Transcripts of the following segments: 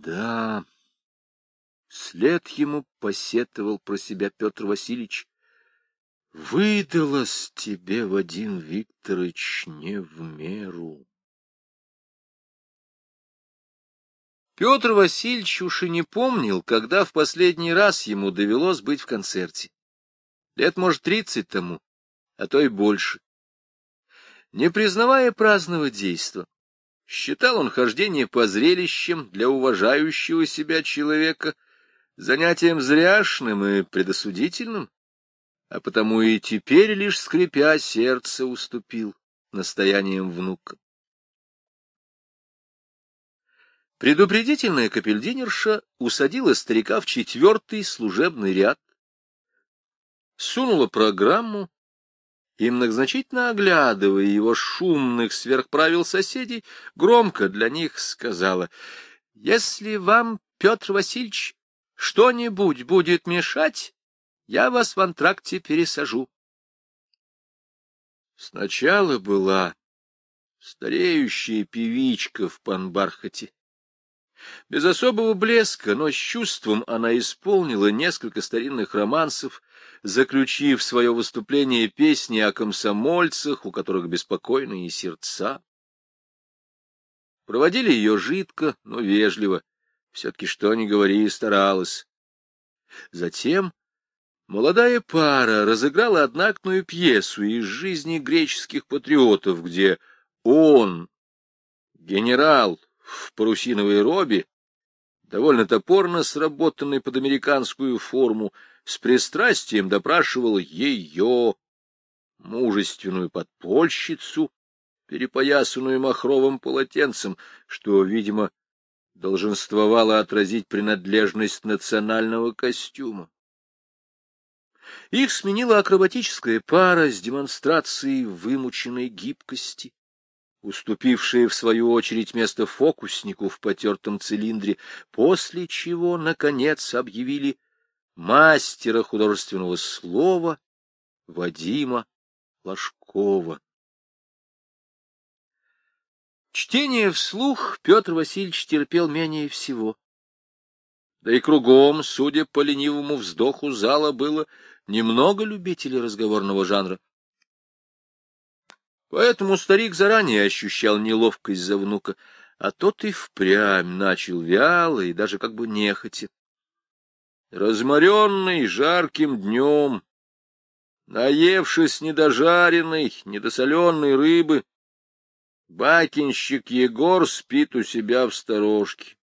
Да, след ему посетовал про себя Петр Васильевич. Выдалось тебе, Вадим Викторович, не в меру. Петр Васильевич уж и не помнил, когда в последний раз ему довелось быть в концерте. Лет, может, тридцать тому, а то и больше. Не признавая праздного действа, считал он хождение по зрелищам для уважающего себя человека занятием зряшным и предосудительным, а потому и теперь лишь скрипя сердце уступил настоянием внука. Предупредительная капельдинерша усадила старика в четвертый служебный ряд, сунула программу и, многозначительно оглядывая его шумных сверхправил соседей, громко для них сказала, «Если вам, Петр Васильевич, что-нибудь будет мешать, я вас в антракте пересажу». Сначала была стареющая певичка в панбархате. Без особого блеска, но с чувством она исполнила несколько старинных романсов, заключив свое выступление песни о комсомольцах, у которых беспокойные сердца. Проводили ее жидко, но вежливо, все-таки что ни говори, старалась. Затем молодая пара разыграла однактную пьесу из жизни греческих патриотов, где он, генерал в парусиновой робе, довольно топорно сработанный под американскую форму, с пристрастием допрашивал ее, мужественную подпольщицу, перепоясанную махровым полотенцем, что, видимо, долженствовало отразить принадлежность национального костюма. Их сменила акробатическая пара с демонстрацией вымученной гибкости, уступившая в свою очередь место фокуснику в потертом цилиндре, после чего, наконец, объявили мастера художественного слова Вадима Ложкова. Чтение вслух Петр Васильевич терпел менее всего. Да и кругом, судя по ленивому вздоху зала, было немного любителей разговорного жанра. Поэтому старик заранее ощущал неловкость за внука, а тот и впрямь начал вяло и даже как бы нехотя. Разморенный жарким днем, наевшись недожаренной, недосоленной рыбы, бакинщик Егор спит у себя в сторожке.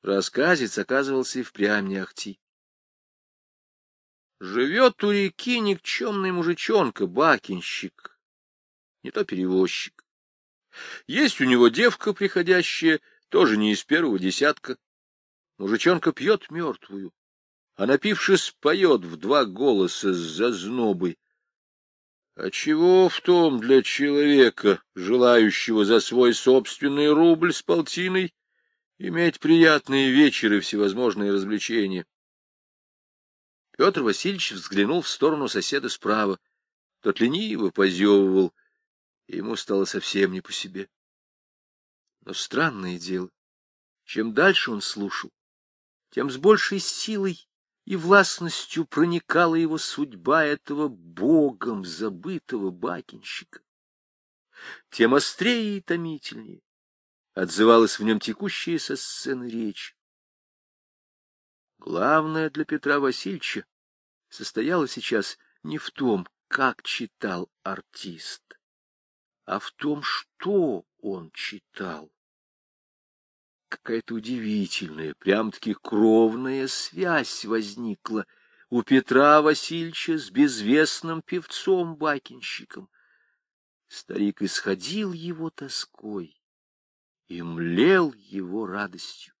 Рассказец оказывался и впрямь не ахти. Живет у реки никчемный мужичонка, бакинщик, не то перевозчик. Есть у него девка приходящая, тоже не из первого десятка. Мужичонка пьет мертвую, а напившись поет в два голоса с зазнобой. А чего в том для человека, желающего за свой собственный рубль с полтиной, иметь приятные вечеры всевозможные развлечения? Петр Васильевич взглянул в сторону соседа справа. Тот лениво позевывал, и ему стало совсем не по себе. Но странное дело, чем дальше он слушал, тем с большей силой и властностью проникала его судьба этого богом забытого бакинщика. Тем острее и томительнее отзывалась в нем текущая со сцены речь. Главное для Петра Васильевича состояло сейчас не в том, как читал артист, а в том, что он читал какая-то удивительная, прям-таки кровная связь возникла у Петра Васильевича с безвестным певцом-бакинщиком. Старик исходил его тоской и млел его радостью.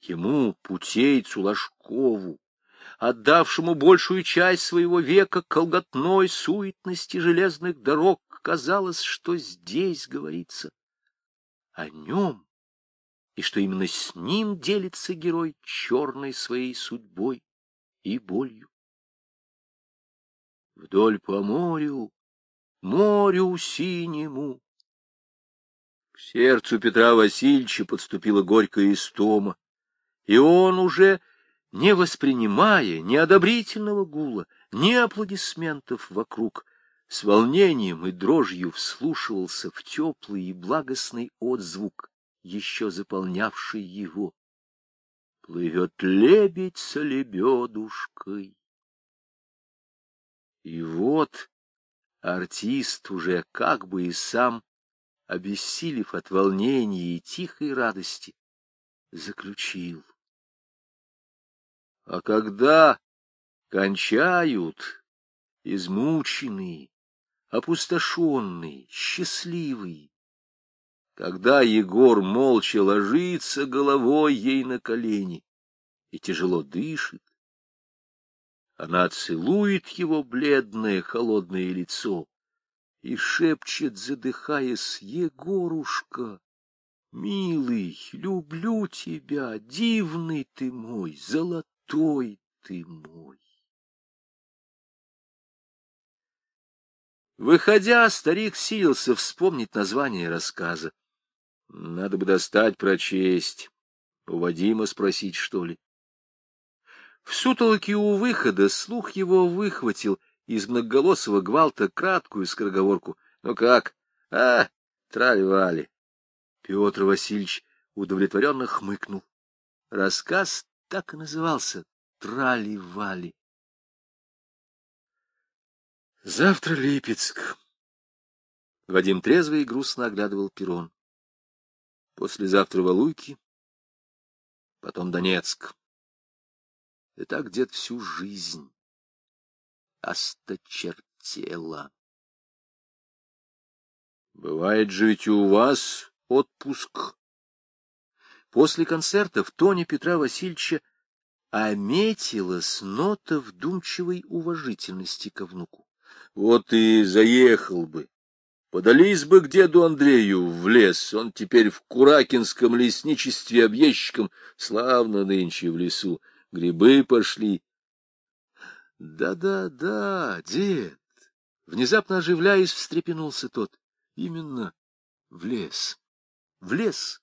Ему, путейцу Ложкову, отдавшему большую часть своего века колготной суетности железных дорог, казалось, что здесь говорится о нем и что именно с ним делится герой черной своей судьбой и болью. Вдоль по морю, морю синему, к сердцу Петра Васильевича подступила горькая истома, и он уже, не воспринимая ни одобрительного гула, ни аплодисментов вокруг, с волнением и дрожью вслушивался в теплый и благостный отзвук, еще заполнявший его. Плывет лебедь с лебедушкой. И вот артист уже как бы и сам, обессилев от волнения и тихой радости, заключил. А когда кончают измученные, опустошенный, счастливый. Когда Егор молча ложится головой ей на колени и тяжело дышит, она целует его бледное холодное лицо и шепчет, задыхаясь, «Егорушка, милый, люблю тебя, дивный ты мой, золотой ты мой». Выходя, старик силился вспомнить название рассказа. Надо бы достать, прочесть. У Вадима спросить, что ли. В сутолоке у выхода слух его выхватил из многоголосого гвалта краткую скороговорку. Ну как? А, трали-вали. Петр Васильевич удовлетворенно хмыкнул. Рассказ так и назывался — трали-вали. Завтра Липецк. Вадим трезво и грустно оглядывал перрон. Послезавтра Валуйки, потом Донецк. И так дед всю жизнь осточертела. Бывает же ведь у вас отпуск. После концерта в тоне Петра Васильевича ометилась нота вдумчивой уважительности ко внуку. Вот и заехал бы. Подались бы к деду Андрею в лес, он теперь в Куракинском лесничестве объездчиком, славно нынче в лесу, грибы пошли. Да-да-да, дед, внезапно оживляясь, встрепенулся тот. Именно в лес, в лес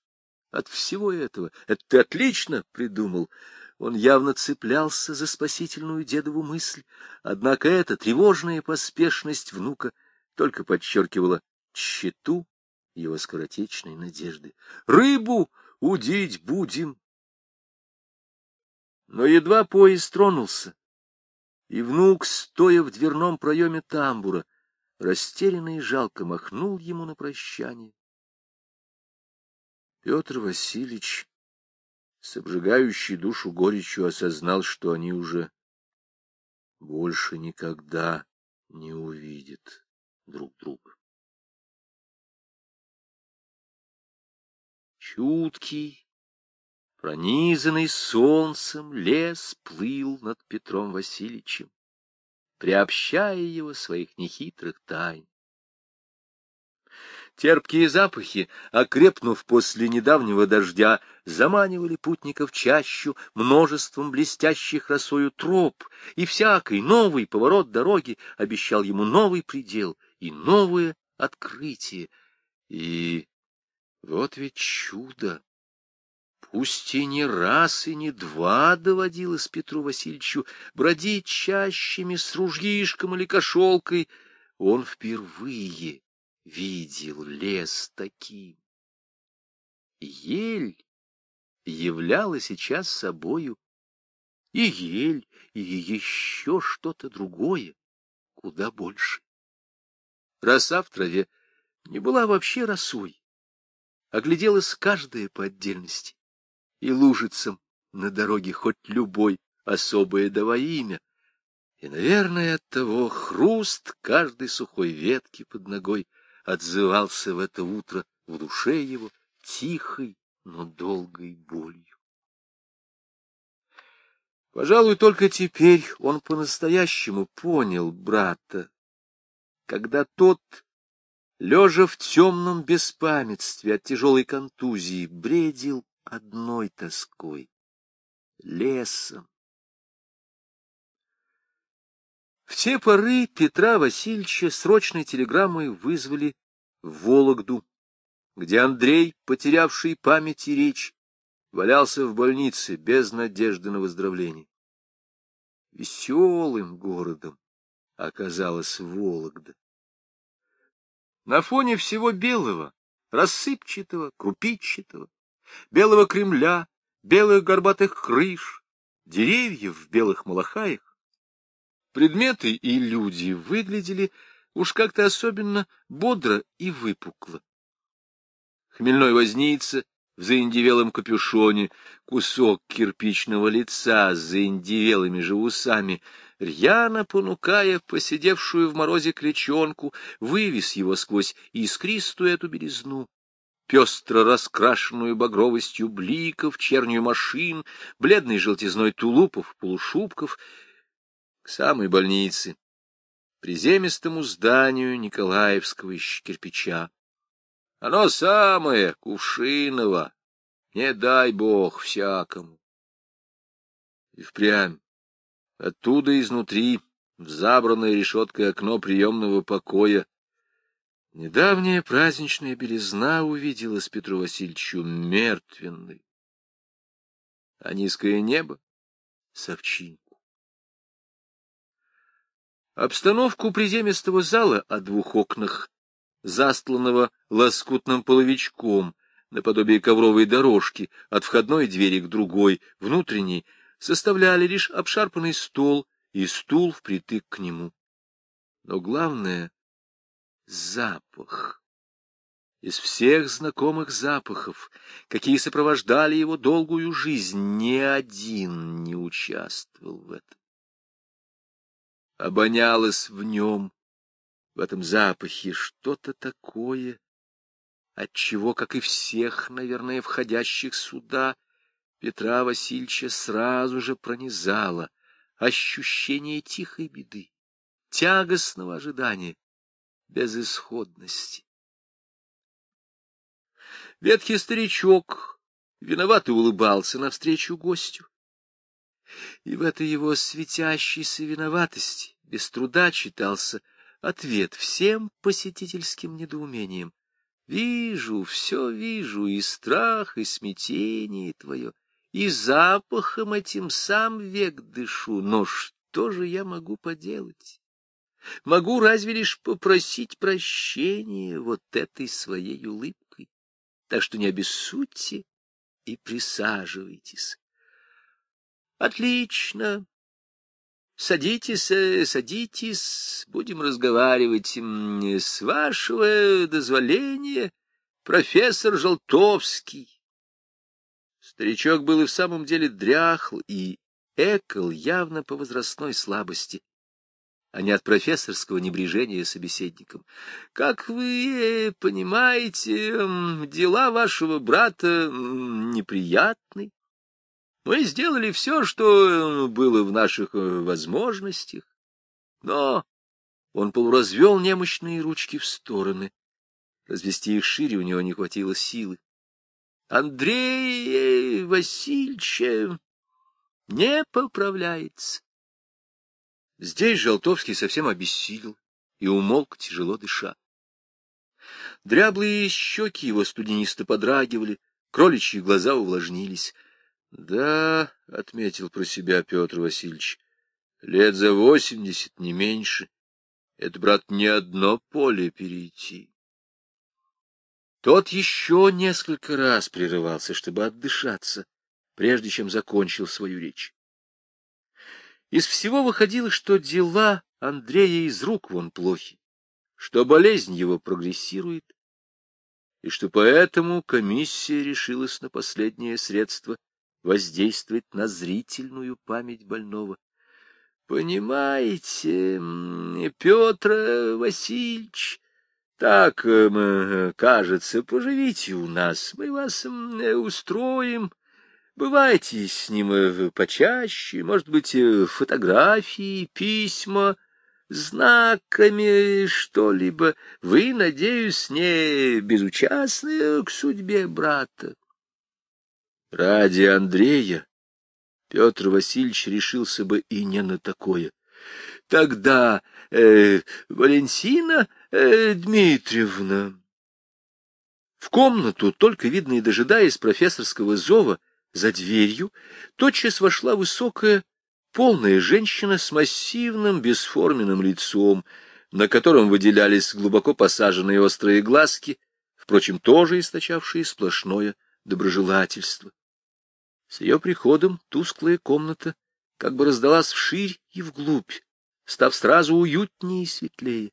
от всего этого. Это ты отлично придумал. Он явно цеплялся за спасительную дедову мысль, однако эта тревожная поспешность внука только подчеркивала тщету его скоротечной надежды. «Рыбу удить будем!» Но едва поезд тронулся, и внук, стоя в дверном проеме тамбура, растерянно и жалко махнул ему на прощание. Петр Васильевич с обжигающей душу горечью осознал, что они уже больше никогда не увидят друг друга. Чуткий, пронизанный солнцем, лес плыл над Петром Васильевичем, приобщая его своих нехитрых тайн. Терпкие запахи, окрепнув после недавнего дождя, заманивали путников чащу множеством блестящих росою троп, и всякий новый поворот дороги обещал ему новый предел и новое открытие. И вот ведь чудо! Пусть и не раз, и не два доводилось Петру Васильевичу бродить чащами с ружьишком или кошелкой, он впервые видел лес таким. Ель являла сейчас собою и ель, и еще что-то другое, куда больше. Роса в траве не была вообще росой, огляделась каждая по отдельности, и лужицам на дороге хоть любой особое давай имя, и, наверное, от того хруст каждой сухой ветки под ногой отзывался в это утро в душе его тихой, но долгой болью. Пожалуй, только теперь он по-настоящему понял брата, когда тот, лежа в темном беспамятстве от тяжелой контузии, бредил одной тоской — лесом. В те поры Петра Васильевича срочной телеграммой вызвали в Вологду где Андрей, потерявший память и речь, валялся в больнице без надежды на выздоровление. Веселым городом оказалась Вологда. На фоне всего белого, рассыпчатого, крупичатого, белого Кремля, белых горбатых крыш, деревьев в белых малахаях, предметы и люди выглядели уж как-то особенно бодро и выпукло. Хмельной возница в заиндевелом капюшоне, кусок кирпичного лица с заиндевелыми же усами, рьяно понукая посидевшую в морозе клечонку, вывез его сквозь искристую эту белизну, пестро раскрашенную багровостью бликов, чернью машин, бледной желтизной тулупов, полушубков, к самой больнице, приземистому зданию Николаевского из кирпича. Оно самое, Кувшиново, не дай бог всякому. И впрямь, оттуда изнутри, в забранное решеткой окно приемного покоя, недавняя праздничная белизна увиделась Петру Васильевичу мертвенной, а низкое небо — совчинку. Обстановку приземистого зала о двух окнах застланного лоскутным половичком, наподобие ковровой дорожки, от входной двери к другой, внутренней, составляли лишь обшарпанный стол и стул впритык к нему. Но главное — запах. Из всех знакомых запахов, какие сопровождали его долгую жизнь, ни один не участвовал в этом. Обонялось в нем в этом запахе что-то такое, от чего, как и всех, наверное, входящих сюда, Петра Васильевича сразу же пронизало ощущение тихой беды, тягостного ожидания, безысходности. Ветхий старичок виновато улыбался навстречу гостю. И в этой его светящейся виноватости без труда читался — ответ всем посетительским недоумениям. Вижу, все вижу, и страх, и смятение твое, и запахом этим сам век дышу, но что же я могу поделать? Могу разве лишь попросить прощения вот этой своей улыбкой. Так что не обессудьте и присаживайтесь. Отлично, Садитесь, э, садитесь, будем разговаривать. С вашего дозволения, профессор Желтовский. Старичок был и в самом деле дряхл и экал явно по возрастной слабости, а не от профессорского небрежения собеседником. Как вы понимаете, дела вашего брата неприятны. Мы сделали все, что э, было в наших э, возможностях, но он полуразвел немощные ручки в стороны. Развести их шире у него не хватило силы. Андрей Васильевич не поправляется. Здесь Желтовский совсем обессилел и умолк, тяжело дыша. Дряблые щеки его студенисто подрагивали, кроличьи глаза увлажнились — да, — отметил про себя Петр Васильевич, — лет за восемьдесят, не меньше. Это, брат, не одно поле перейти. Тот еще несколько раз прерывался, чтобы отдышаться, прежде чем закончил свою речь. Из всего выходило, что дела Андрея из рук вон плохи, что болезнь его прогрессирует, и что поэтому комиссия решилась на последнее средство воздействовать на зрительную память больного. Понимаете, Петр Васильевич, так, кажется, поживите у нас, мы вас устроим. Бывайте с ним э, почаще, может быть, э, фотографии, письма, знаками что-либо. Вы, надеюсь, не безучастны к судьбе брата. Ради Андрея Петр Васильевич решился бы и не на такое. Тогда э, Валентина э, Дмитриевна... В комнату, только видно и дожидаясь профессорского зова, за дверью тотчас вошла высокая, полная женщина с массивным бесформенным лицом, на котором выделялись глубоко посаженные острые глазки, впрочем, тоже источавшие сплошное доброжелательство. С ее приходом тусклая комната как бы раздалась вширь и вглубь, став сразу уютнее и светлее.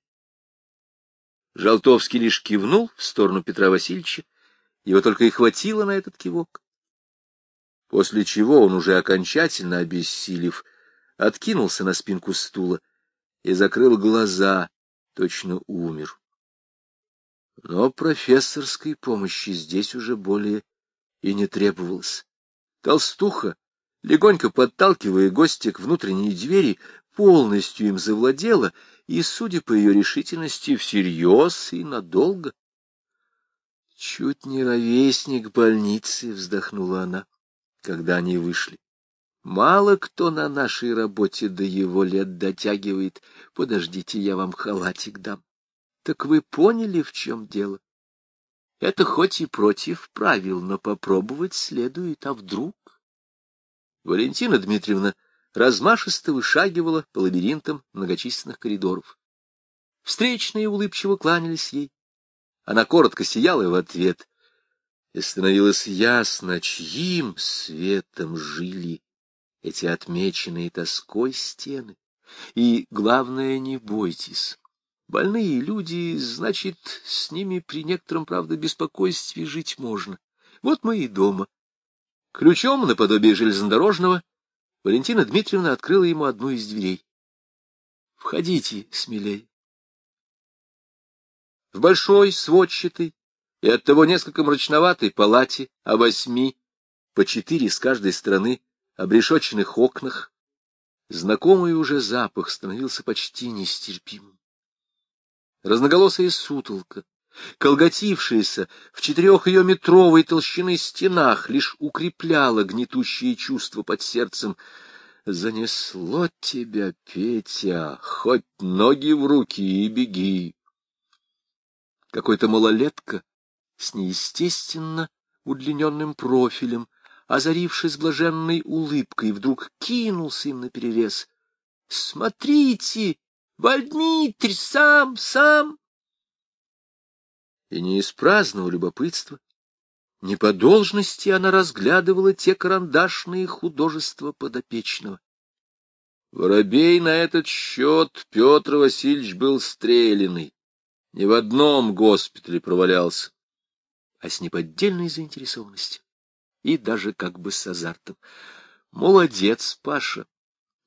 Жалтовский лишь кивнул в сторону Петра Васильевича, его только и хватило на этот кивок. После чего он, уже окончательно обессилев, откинулся на спинку стула и закрыл глаза, точно умер. Но профессорской помощи здесь уже более и не требовалось. Толстуха, легонько подталкивая гостя к внутренней двери, полностью им завладела и, судя по ее решительности, всерьез и надолго. «Чуть не ровесник больницы», — вздохнула она, когда они вышли. «Мало кто на нашей работе до его лет дотягивает. Подождите, я вам халатик дам». «Так вы поняли, в чем дело? Это хоть и против правил, но попробовать следует, а вдруг?» Валентина Дмитриевна размашисто вышагивала по лабиринтам многочисленных коридоров. Встречные улыбчиво кланялись ей. Она коротко сияла в ответ, и становилось ясно, чьим светом жили эти отмеченные тоской стены. И, главное, не бойтесь. Больные люди, значит, с ними при некотором, правда, беспокойстве жить можно. Вот мы и дома. Ключом, наподобие железнодорожного, Валентина Дмитриевна открыла ему одну из дверей. «Входите смелее». В большой, сводчатой и оттого несколько мрачноватой палате о восьми, по четыре с каждой стороны, обрешоченных окнах, знакомый уже запах становился почти нестерпимым. Разноголосая сутолка, колготившаяся в четырех ее метровой толщины стенах, лишь укрепляла гнетущее чувство под сердцем. «Занесло тебя, Петя, хоть ноги в руки и беги!» Какой-то малолетка с неестественно удлиненным профилем, озарившись блаженной улыбкой, вдруг кинулся им наперерез. «Смотрите, Вальдмитрий сам, сам!» и не из праздного любопытства, не по должности она разглядывала те карандашные художества подопечного. Воробей на этот счет Петр Васильевич был стрелянный, ни в одном госпитале провалялся, а с неподдельной заинтересованностью и даже как бы с азартом. Молодец, Паша!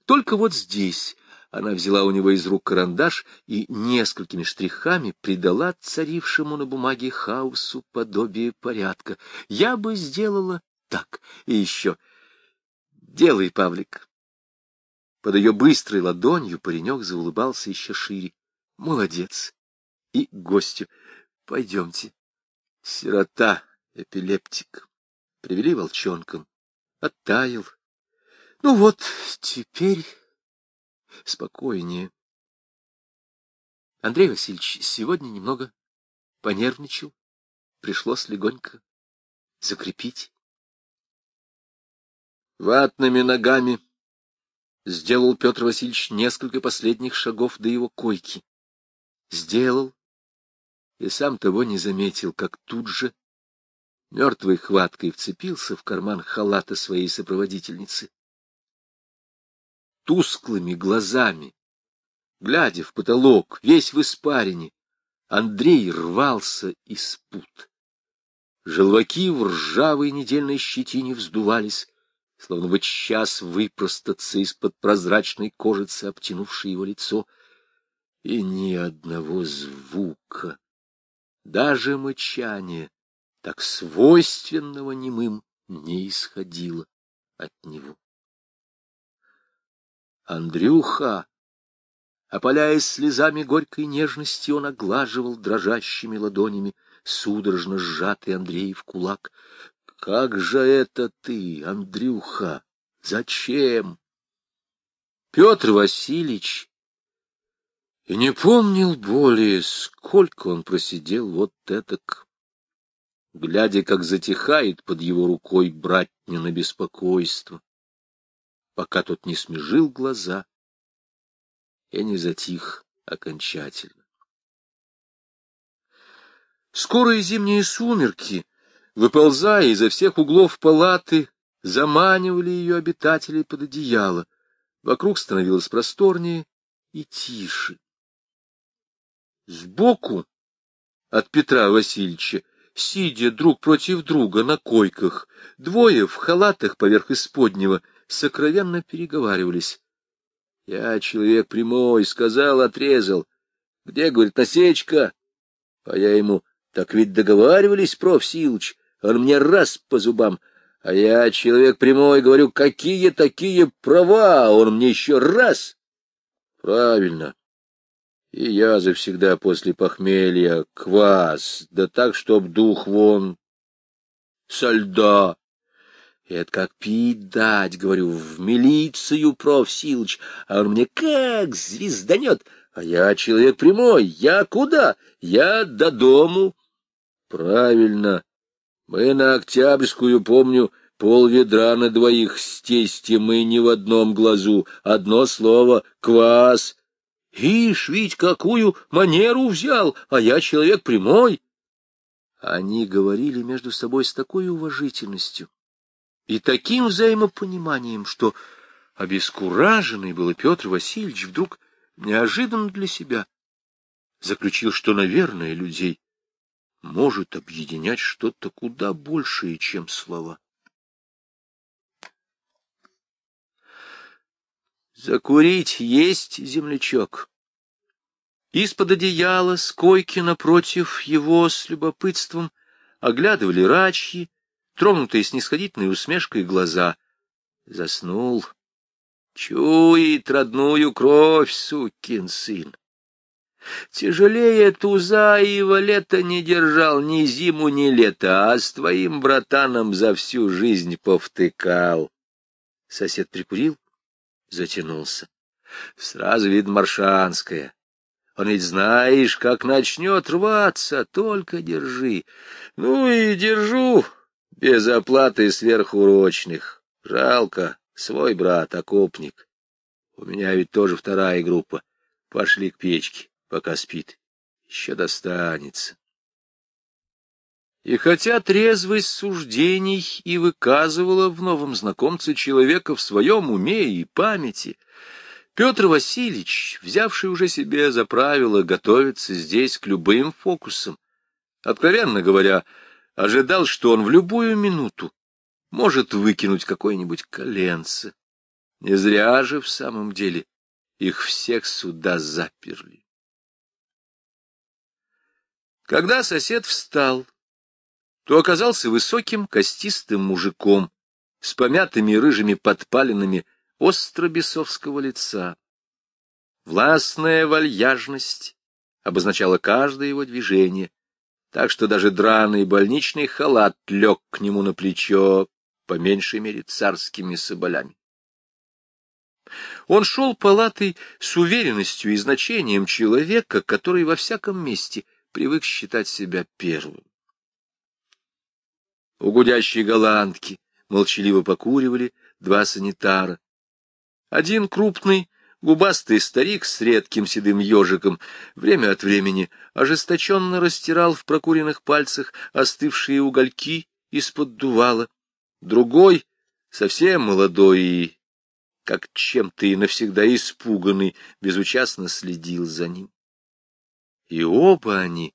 Только вот здесь, она взяла у него из рук карандаш и несколькими штрихами придала царившему на бумаге хаосу подобие порядка. Я бы сделала так. И еще. Делай, Павлик. Под ее быстрой ладонью паренек заулыбался еще шире. Молодец. И гостю. Пойдемте. Сирота, эпилептик. Привели волчонком. Оттаял. Ну вот, теперь спокойнее. Андрей Васильевич сегодня немного понервничал. Пришлось легонько закрепить. Ватными ногами сделал Петр Васильевич несколько последних шагов до его койки. Сделал, и сам того не заметил, как тут же мертвой хваткой вцепился в карман халата своей сопроводительницы тусклыми глазами, глядя в потолок, весь в испарине, Андрей рвался из пут. Желваки в ржавой недельной щетине вздувались, словно бы час выпростаться из-под прозрачной кожицы, обтянувшей его лицо, и ни одного звука, даже мычание, так свойственного немым, не исходило от него. Андрюха! Опаляясь слезами горькой нежности, он оглаживал дрожащими ладонями судорожно сжатый Андрей в кулак. «Как же это ты, Андрюха? Зачем?» Петр Васильевич и не помнил более, сколько он просидел вот этак глядя, как затихает под его рукой братня на беспокойство, пока тот не смежил глаза и не затих окончательно. Скорые зимние сумерки, выползая изо всех углов палаты, заманивали ее обитателей под одеяло. Вокруг становилось просторнее и тише. Сбоку от Петра Васильевича, сидя друг против друга на койках, двое в халатах поверх исподнего сокровенно переговаривались. Я человек прямой, сказал, отрезал. Где, говорит, насечка? А я ему, так ведь договаривались, проф. Силыч, он мне раз по зубам. А я человек прямой, говорю, какие такие права? Он мне еще раз. Правильно. И я завсегда после похмелья квас, да так, чтоб дух вон со льда. Это как пить дать, говорю, в милицию, проф. Силыч, а он мне как звезданет, а я человек прямой, я куда? Я до дому. Правильно. Мы на Октябрьскую, помню, пол ведра на двоих с тестем мы не в одном глазу, одно слово — квас. Ишь, ведь какую манеру взял, а я человек прямой. Они говорили между собой с такой уважительностью, и таким взаимопониманием, что обескураженный был Петр Васильевич вдруг неожиданно для себя заключил, что, наверное, людей может объединять что-то куда большее, чем слова. Закурить есть, землячок. Из-под одеяла, с койки напротив его с любопытством оглядывали рачьи, тронутые снисходительной усмешкой глаза. Заснул. Чует родную кровь, сукин сын. Тяжелее туза и валета не держал ни зиму, ни лето, а с твоим братаном за всю жизнь повтыкал. Сосед прикурил, затянулся. Сразу видно маршанская. Он ведь знаешь, как начнет рваться, только держи. Ну и держу, без оплаты сверхурочных. Жалко, свой брат, окопник. У меня ведь тоже вторая группа. Пошли к печке, пока спит. Еще достанется. И хотя трезвость суждений и выказывала в новом знакомце человека в своем уме и памяти, Петр Васильевич, взявший уже себе за правило готовиться здесь к любым фокусам, откровенно говоря, ожидал, что он в любую минуту может выкинуть какое-нибудь коленце. Не зря же в самом деле их всех сюда заперли. Когда сосед встал, то оказался высоким костистым мужиком с помятыми рыжими подпалинами остро бесовского лица. Властная вальяжность обозначала каждое его движение, так что даже драный больничный халат лег к нему на плечо, по меньшей мере царскими соболями. Он шел палатой с уверенностью и значением человека, который во всяком месте привык считать себя первым. У гудящей голландки молчаливо покуривали два санитара. Один крупный, Губастый старик с редким седым ежиком время от времени ожесточенно растирал в прокуренных пальцах остывшие угольки из-под дувала. Другой, совсем молодой и, как чем-то и навсегда испуганный, безучастно следил за ним. И оба они,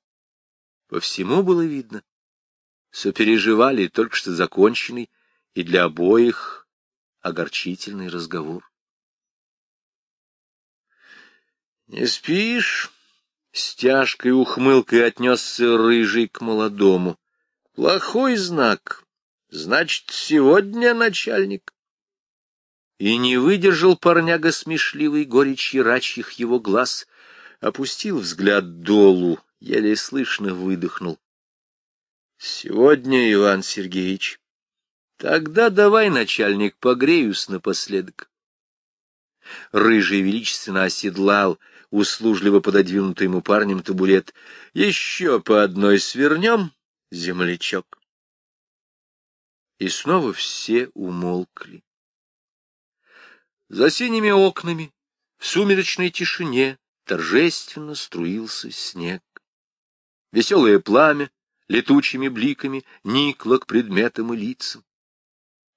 по всему было видно, сопереживали только что законченный и для обоих огорчительный разговор. Не спишь? С тяжкой ухмылкой отнесся рыжий к молодому. Плохой знак. Значит, сегодня начальник. И не выдержал парняга смешливый горечи рачьих его глаз, опустил взгляд долу, еле слышно выдохнул. Сегодня, Иван Сергеевич. Тогда давай, начальник, погреюсь напоследок. Рыжий величественно оседлал услужливо пододвинутый ему парнем табурет. Еще по одной свернем, землячок. И снова все умолкли. За синими окнами, в сумеречной тишине, торжественно струился снег. Веселое пламя летучими бликами никло к предметам и лицам.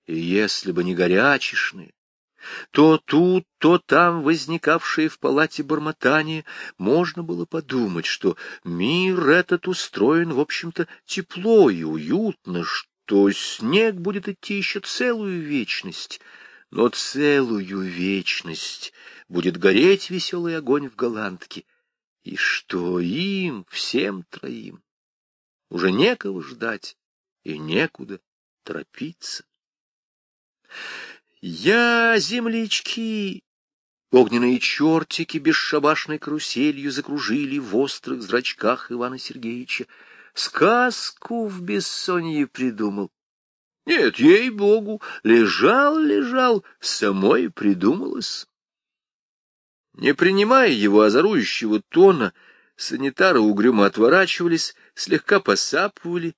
И если бы не горячешные, то тут, то там возникавшее в палате бормотание, можно было подумать, что мир этот устроен, в общем-то, тепло и уютно, что снег будет идти еще целую вечность, но целую вечность будет гореть веселый огонь в голландке, и что им, всем троим, уже некого ждать и некуда торопиться. Я, землячки, огненные чертики бесшабашной каруселью закружили в острых зрачках Ивана Сергеевича. Сказку в бессонье придумал. Нет, ей-богу, лежал-лежал, самой придумалось. Не принимая его озорующего тона, санитары угрюмо отворачивались, слегка посапывали,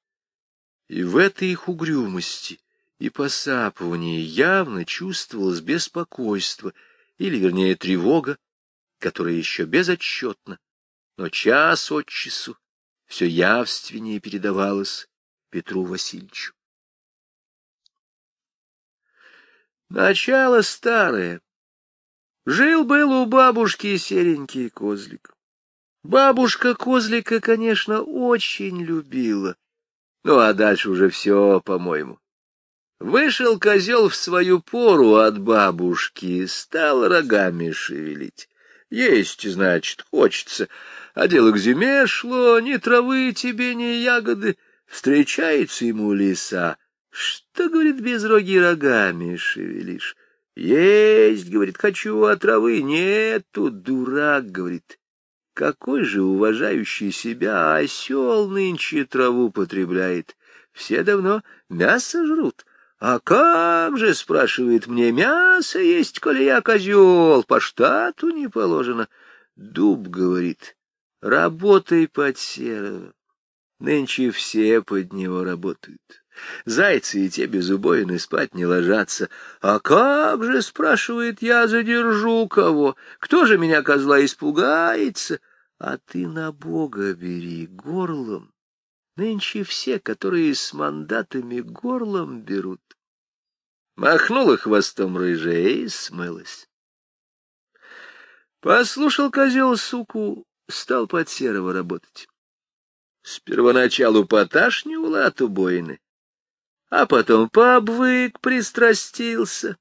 и в этой их угрюмости и посапывании явно чувствовалось беспокойство, или, вернее, тревога, которая еще безотчетно, но час от часу все явственнее передавалось Петру Васильевичу. Начало старое. Жил-был у бабушки серенький козлик. Бабушка козлика, конечно, очень любила. Ну, а дальше уже все, по-моему. Вышел козел в свою пору от бабушки, стал рогами шевелить. Есть, значит, хочется. А дело к зиме шло, ни травы тебе, ни ягоды. Встречается ему лиса. Что, говорит, без роги рогами шевелишь? Есть, говорит, хочу, а травы нету, дурак, говорит. Какой же уважающий себя осел нынче траву потребляет? Все давно мясо жрут. А как же, спрашивает мне, мясо есть, коли я козел, по штату не положено. Дуб говорит, работай под серого. Нынче все под него работают. Зайцы и те безубойны спать не ложатся. А как же, спрашивает, я задержу кого? Кто же меня, козла, испугается? А ты на Бога бери горлом. Нынче все, которые с мандатами горлом берут. Махнула хвостом рыжая и смылась. Послушал козел суку, стал под серого работать. С первоначалу поташнивала от убоины, а потом пообвык, пристрастился.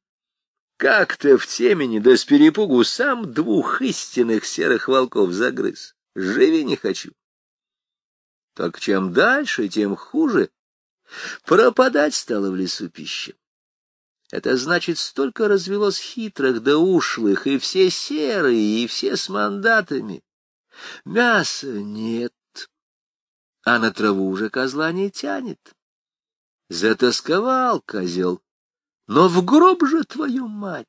Как-то в темени да с перепугу сам двух истинных серых волков загрыз. Живи не хочу. Так чем дальше, тем хуже. Пропадать стало в лесу пища. Это значит, столько развелось хитрых да ушлых, и все серые, и все с мандатами. Мяса нет, а на траву уже козла не тянет. Затасковал козел, но в гроб же твою мать!